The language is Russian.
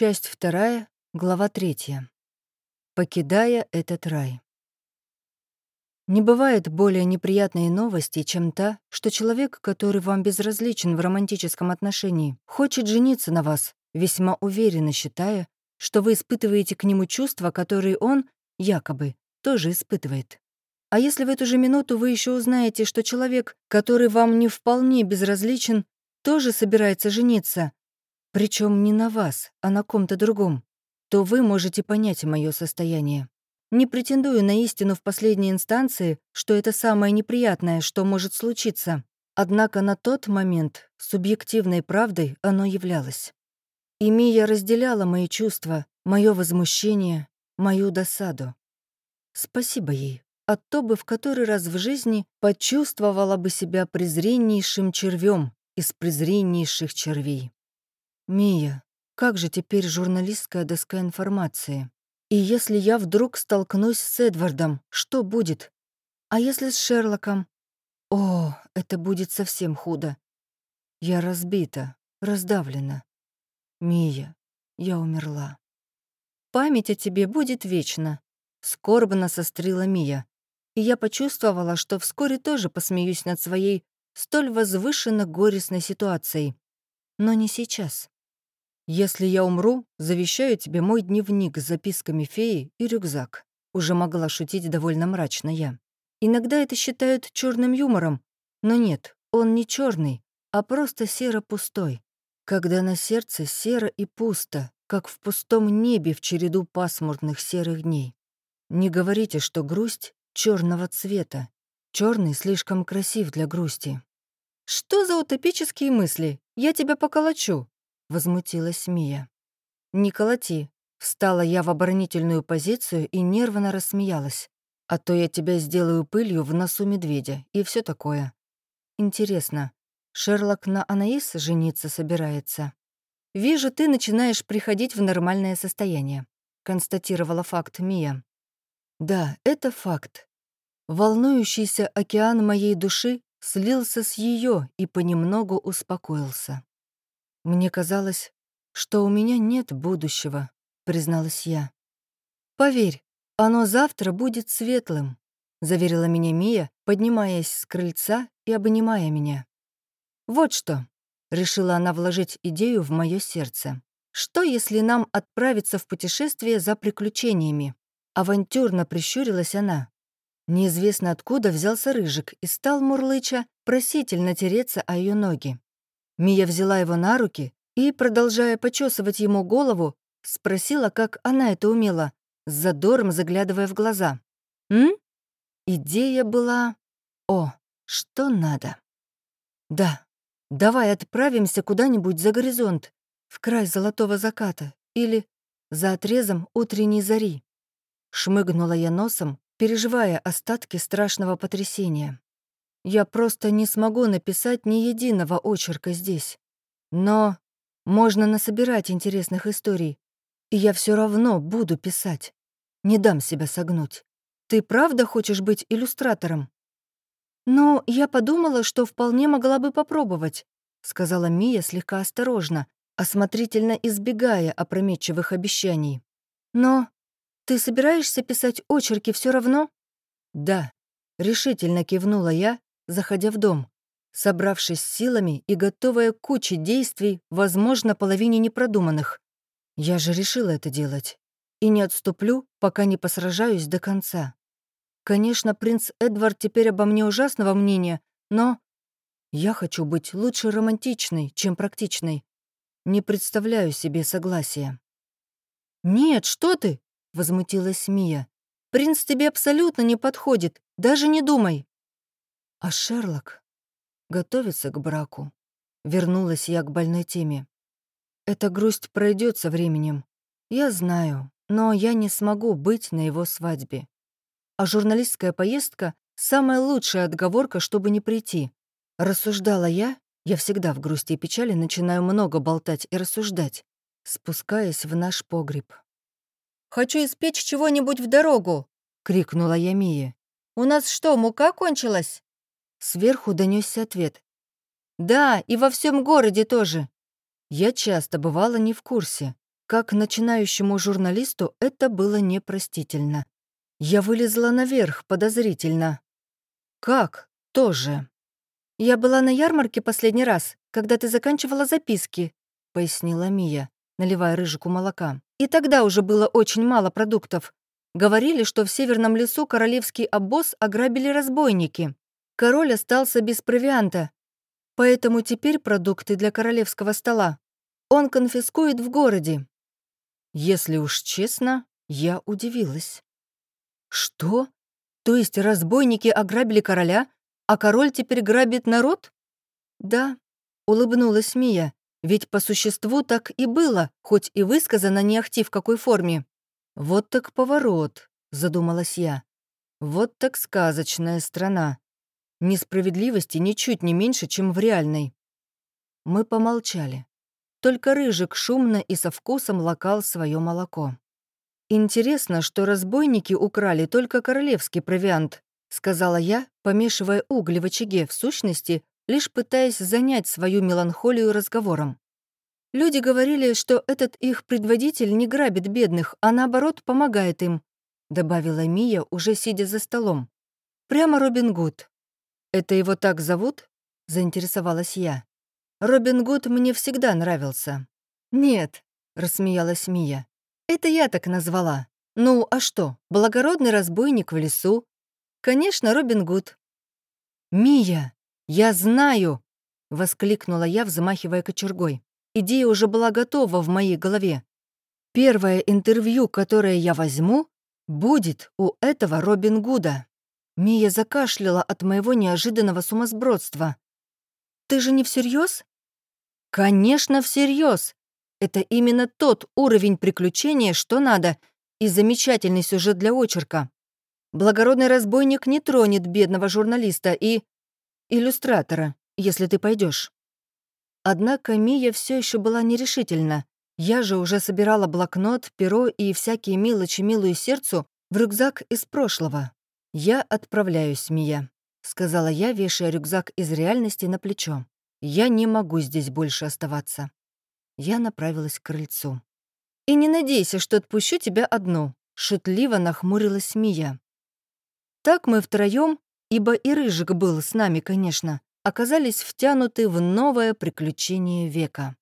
Часть вторая, глава третья. Покидая этот рай. Не бывает более неприятной новости, чем та, что человек, который вам безразличен в романтическом отношении, хочет жениться на вас, весьма уверенно считая, что вы испытываете к нему чувства, которые он, якобы, тоже испытывает. А если в эту же минуту вы еще узнаете, что человек, который вам не вполне безразличен, тоже собирается жениться, причем не на вас, а на ком-то другом, то вы можете понять мое состояние. Не претендую на истину в последней инстанции, что это самое неприятное, что может случиться. Однако на тот момент субъективной правдой оно являлось. И Мия разделяла мои чувства, мое возмущение, мою досаду. Спасибо ей, а то бы в который раз в жизни почувствовала бы себя презреннейшим червем из презреннейших червей. «Мия, как же теперь журналистская доска информации? И если я вдруг столкнусь с Эдвардом, что будет? А если с Шерлоком? О, это будет совсем худо. Я разбита, раздавлена. Мия, я умерла. Память о тебе будет вечна. Скорбно сострила Мия. И я почувствовала, что вскоре тоже посмеюсь над своей столь возвышенно горестной ситуацией. Но не сейчас. «Если я умру, завещаю тебе мой дневник с записками феи и рюкзак». Уже могла шутить довольно мрачно я. Иногда это считают черным юмором, но нет, он не черный, а просто серо-пустой. Когда на сердце серо и пусто, как в пустом небе в череду пасмурных серых дней. Не говорите, что грусть черного цвета. Черный слишком красив для грусти. Что за утопические мысли? Я тебя поколочу. — возмутилась Мия. «Не колоти». Встала я в оборонительную позицию и нервно рассмеялась. «А то я тебя сделаю пылью в носу медведя и все такое». «Интересно, Шерлок на Анаис жениться собирается?» «Вижу, ты начинаешь приходить в нормальное состояние», — констатировала факт Мия. «Да, это факт. Волнующийся океан моей души слился с ее и понемногу успокоился. «Мне казалось, что у меня нет будущего», — призналась я. «Поверь, оно завтра будет светлым», — заверила меня Мия, поднимаясь с крыльца и обнимая меня. «Вот что», — решила она вложить идею в мое сердце. «Что, если нам отправиться в путешествие за приключениями?» Авантюрно прищурилась она. Неизвестно откуда взялся рыжик и стал мурлыча просительно тереться о ее ноги. Мия взяла его на руки и, продолжая почесывать ему голову, спросила, как она это умела, с задором заглядывая в глаза. «М?» Идея была... О, что надо. Да, давай отправимся куда-нибудь за горизонт, в край золотого заката или за отрезом утренней зари. Шмыгнула я носом, переживая остатки страшного потрясения. Я просто не смогу написать ни единого очерка здесь. Но можно насобирать интересных историй, и я все равно буду писать. Не дам себя согнуть. Ты правда хочешь быть иллюстратором? «Ну, я подумала, что вполне могла бы попробовать», — сказала Мия слегка осторожно, осмотрительно избегая опрометчивых обещаний. «Но ты собираешься писать очерки все равно?» «Да», — решительно кивнула я, заходя в дом, собравшись силами и готовая к куче действий, возможно, половине непродуманных. Я же решила это делать. И не отступлю, пока не посражаюсь до конца. Конечно, принц Эдвард теперь обо мне ужасного мнения, но я хочу быть лучше романтичной, чем практичной. Не представляю себе согласия. «Нет, что ты!» — возмутилась Мия. «Принц тебе абсолютно не подходит, даже не думай!» А Шерлок готовится к браку. Вернулась я к больной теме. Эта грусть пройдет со временем. Я знаю, но я не смогу быть на его свадьбе. А журналистская поездка — самая лучшая отговорка, чтобы не прийти. Рассуждала я, я всегда в грусти и печали начинаю много болтать и рассуждать, спускаясь в наш погреб. «Хочу испечь чего-нибудь в дорогу!» — крикнула я Мие. «У нас что, мука кончилась?» Сверху донесся ответ. «Да, и во всем городе тоже». Я часто бывала не в курсе. как начинающему журналисту это было непростительно. Я вылезла наверх подозрительно. «Как? Тоже?» «Я была на ярмарке последний раз, когда ты заканчивала записки», — пояснила Мия, наливая рыжику молока. «И тогда уже было очень мало продуктов. Говорили, что в северном лесу королевский обоз ограбили разбойники. Король остался без провианта, поэтому теперь продукты для королевского стола он конфискует в городе. Если уж честно, я удивилась. Что? То есть разбойники ограбили короля, а король теперь грабит народ? Да, улыбнулась Мия, ведь по существу так и было, хоть и высказано не ахти в какой форме. Вот так поворот, задумалась я. Вот так сказочная страна. Несправедливости ничуть не меньше, чем в реальной. Мы помолчали. Только Рыжик шумно и со вкусом лакал свое молоко. «Интересно, что разбойники украли только королевский провиант», сказала я, помешивая угли в очаге, в сущности, лишь пытаясь занять свою меланхолию разговором. Люди говорили, что этот их предводитель не грабит бедных, а наоборот помогает им, добавила Мия, уже сидя за столом. Прямо Робин Гуд. «Это его так зовут?» — заинтересовалась я. «Робин Гуд мне всегда нравился». «Нет», — рассмеялась Мия. «Это я так назвала. Ну, а что, благородный разбойник в лесу? Конечно, Робин Гуд». «Мия, я знаю!» — воскликнула я, взмахивая кочергой. Идея уже была готова в моей голове. Первое интервью, которое я возьму, будет у этого Робин Гуда. Мия закашляла от моего неожиданного сумасбродства. «Ты же не всерьез? «Конечно, всерьез. Это именно тот уровень приключения, что надо, и замечательный сюжет для очерка. Благородный разбойник не тронет бедного журналиста и... иллюстратора, если ты пойдешь. Однако Мия все еще была нерешительна. Я же уже собирала блокнот, перо и всякие мелочи милую сердцу в рюкзак из прошлого. «Я отправляюсь, Мия», — сказала я, вешая рюкзак из реальности на плечо. «Я не могу здесь больше оставаться». Я направилась к крыльцу. «И не надейся, что отпущу тебя одну», — шутливо нахмурилась Мия. Так мы втроем, ибо и Рыжик был с нами, конечно, оказались втянуты в новое приключение века.